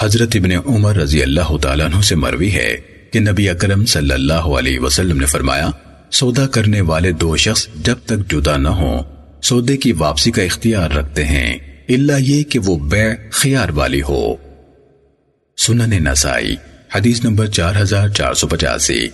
حضرت ابن عمر رضی اللہ تعالیٰ عنہ سے مروی ہے کہ نبی اکرم صلی اللہ علیہ وسلم نے فرمایا، سودا کرنے والے دو شخص جب تک جدا نہ ہوں، سودے کی واپسی کا اختیار رکھتے ہیں اللہ یہ کہ وہ بے خیار والی ہو۔ سنن نسائی، حدیث نمبر چار ہزار چار سو پچاسی۔